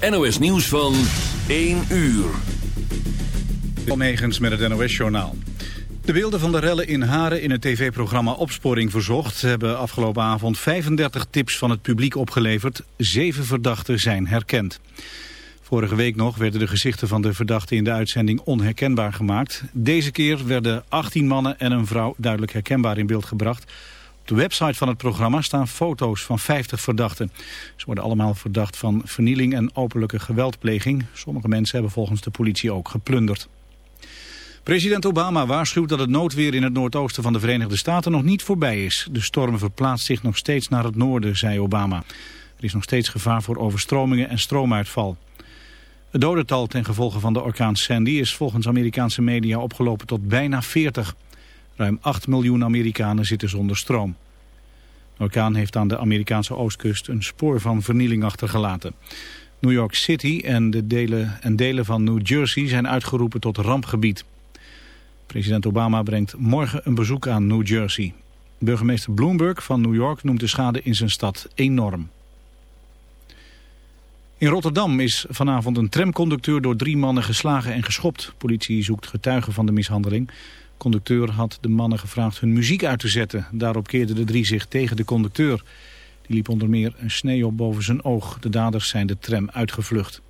NOS nieuws van 1 uur. Almegens met het NOS-journaal. De beelden van de rellen in Haren in het tv-programma Opsporing Verzocht... hebben afgelopen avond 35 tips van het publiek opgeleverd. Zeven verdachten zijn herkend. Vorige week nog werden de gezichten van de verdachten in de uitzending onherkenbaar gemaakt. Deze keer werden 18 mannen en een vrouw duidelijk herkenbaar in beeld gebracht. De website van het programma staan foto's van 50 verdachten. Ze worden allemaal verdacht van vernieling en openlijke geweldpleging. Sommige mensen hebben volgens de politie ook geplunderd. President Obama waarschuwt dat het noodweer in het noordoosten van de Verenigde Staten nog niet voorbij is. De storm verplaatst zich nog steeds naar het noorden, zei Obama. Er is nog steeds gevaar voor overstromingen en stroomuitval. Het dodental ten gevolge van de orkaan Sandy is volgens Amerikaanse media opgelopen tot bijna 40. Ruim 8 miljoen Amerikanen zitten zonder stroom. De orkaan heeft aan de Amerikaanse oostkust een spoor van vernieling achtergelaten. New York City en, de delen, en delen van New Jersey zijn uitgeroepen tot rampgebied. President Obama brengt morgen een bezoek aan New Jersey. Burgemeester Bloomberg van New York noemt de schade in zijn stad enorm. In Rotterdam is vanavond een tramconducteur door drie mannen geslagen en geschopt. Politie zoekt getuigen van de mishandeling. Conducteur had de mannen gevraagd hun muziek uit te zetten. Daarop keerden de drie zich tegen de conducteur. Die liep onder meer een snee op boven zijn oog. De daders zijn de tram uitgevlucht.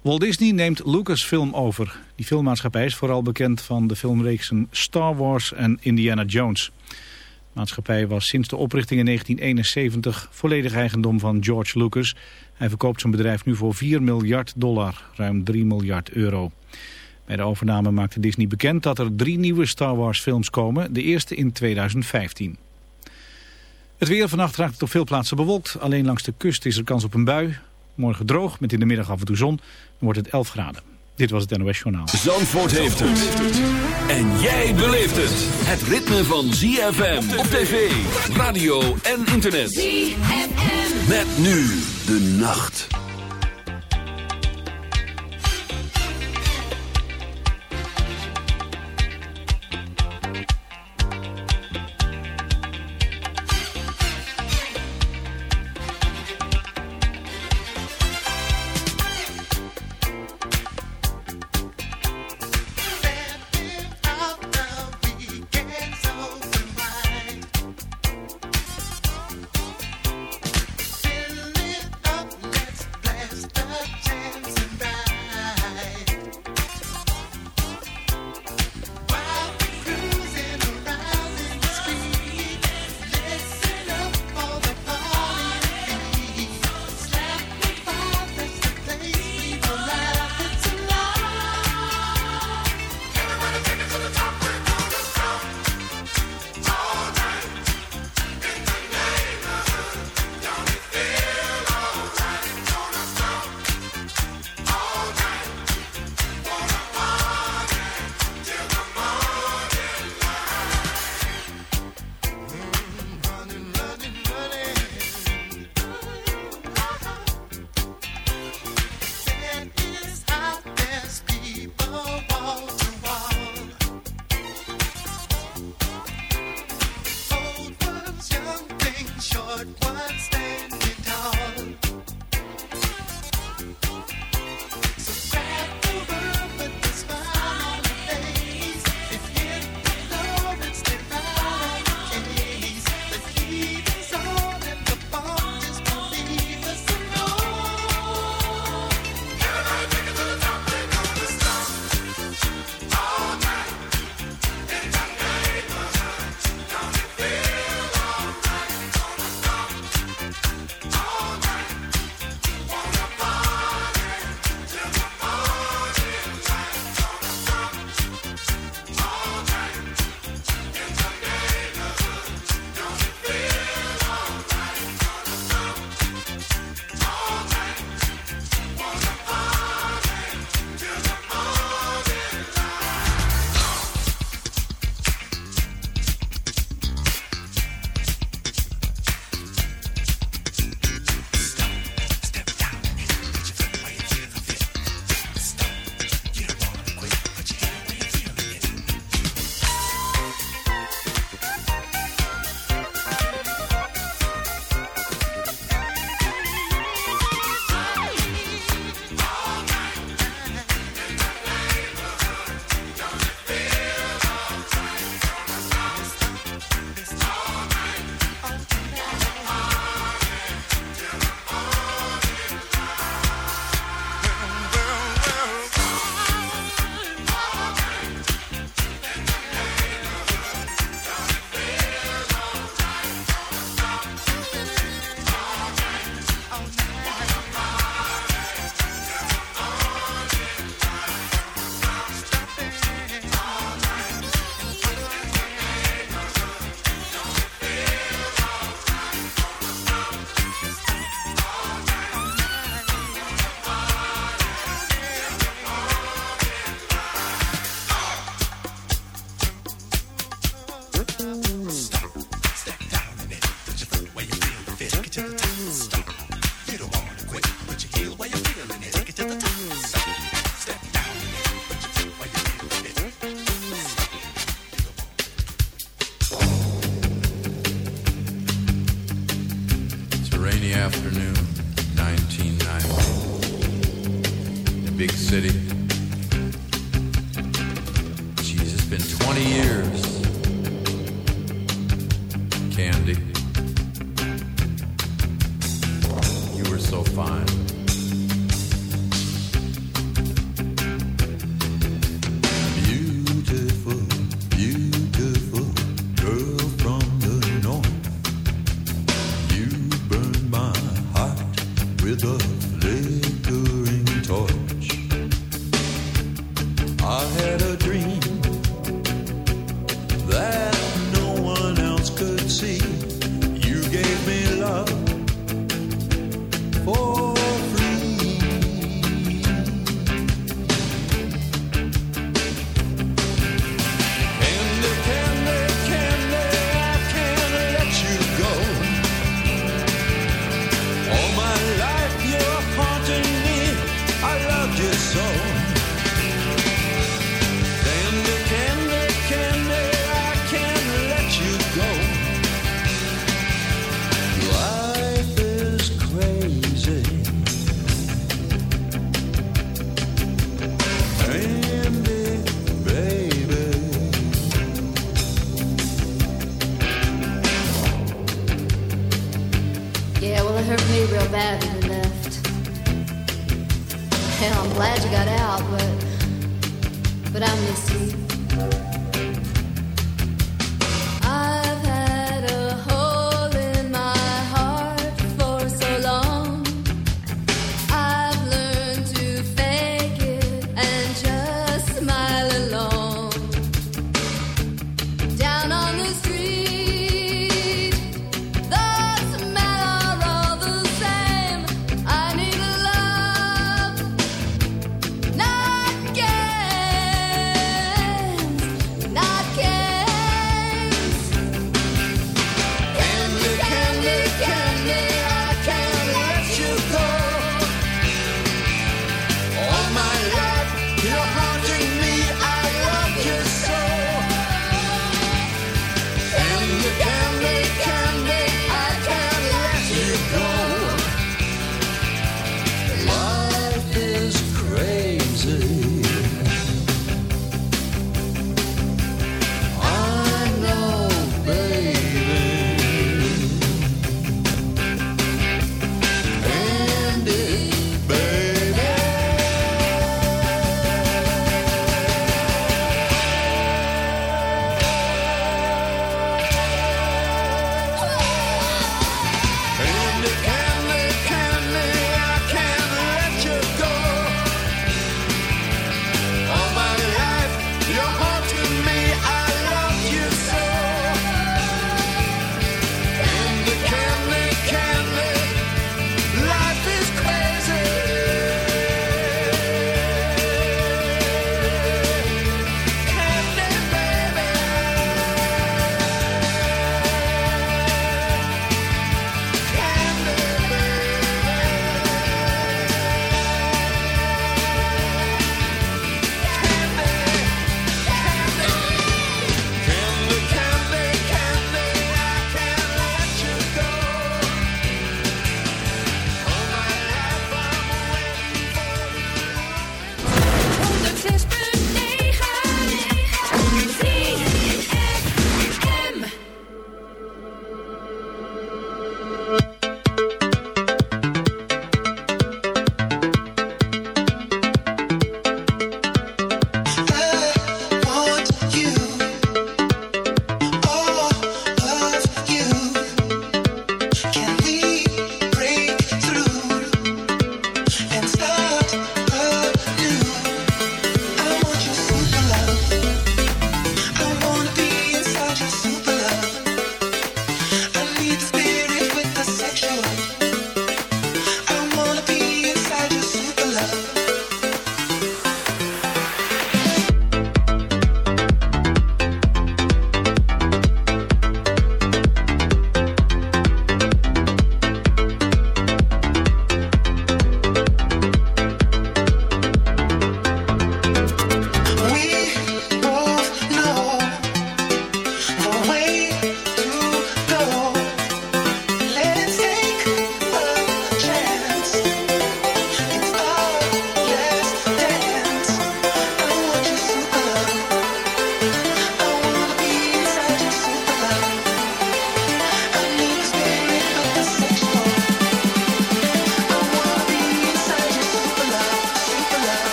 Walt Disney neemt Lucasfilm over. Die filmmaatschappij is vooral bekend van de filmreeksen Star Wars en Indiana Jones. De maatschappij was sinds de oprichting in 1971 volledig eigendom van George Lucas. Hij verkoopt zijn bedrijf nu voor 4 miljard dollar, ruim 3 miljard euro. Bij de overname maakte Disney bekend dat er drie nieuwe Star Wars films komen, de eerste in 2015. Het weer vannacht raakt het op veel plaatsen bewolkt. Alleen langs de kust is er kans op een bui. Morgen droog, met in de middag af en toe zon. Dan wordt het 11 graden. Dit was het NOS Journaal. Zandvoort heeft het. En jij beleeft het. Het ritme van ZFM op tv, radio en internet. ZFM. Met nu de nacht.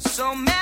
So many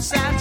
sad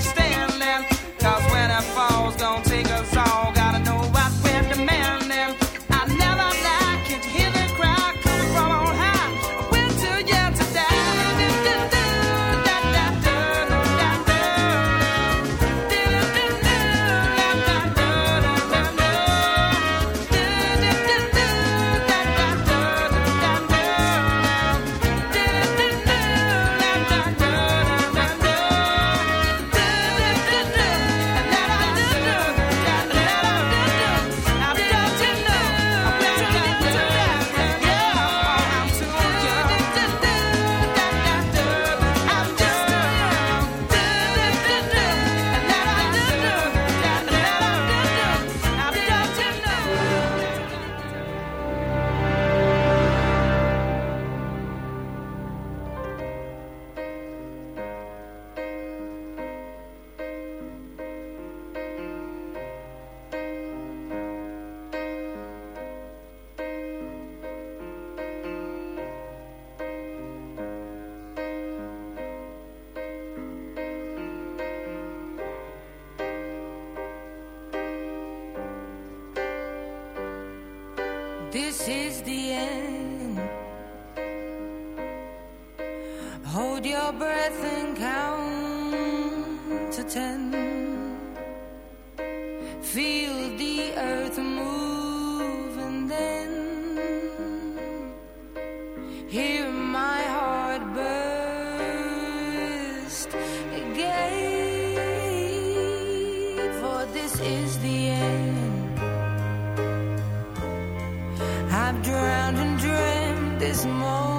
I've drowned and dreamed this moment.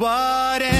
What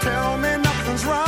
tell me nothing's wrong.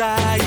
inside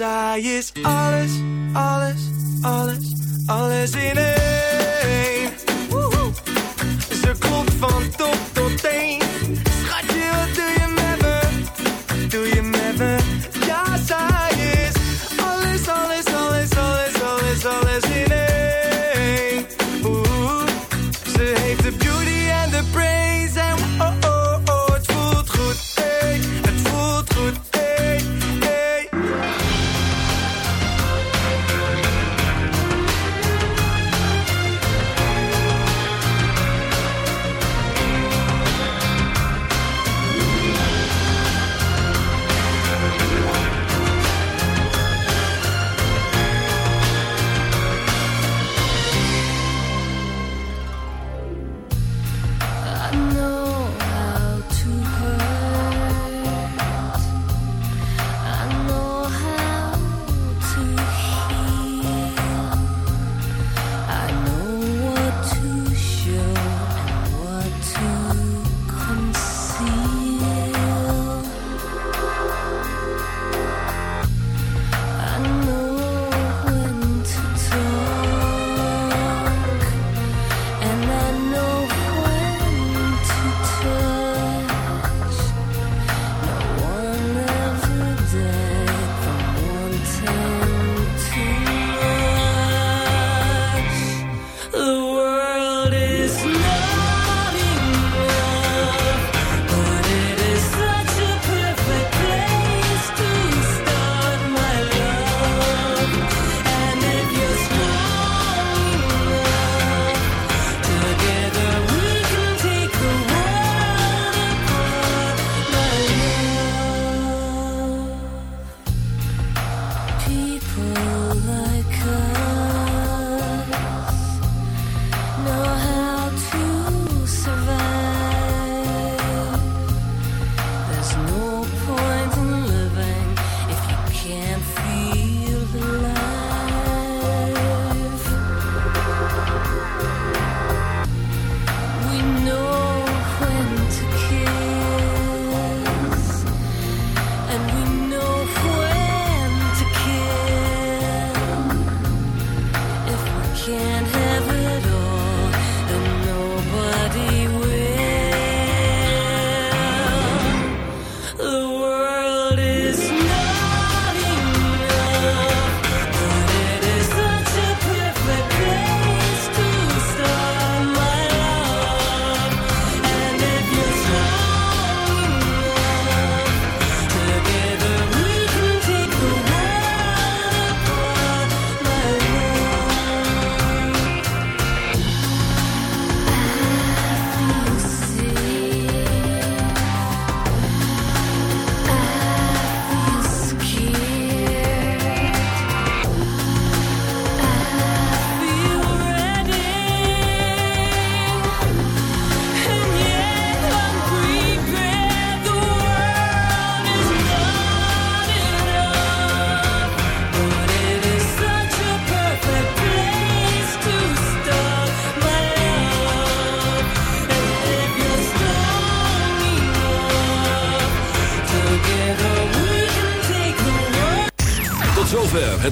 I is alles, alles, alles, alles in it.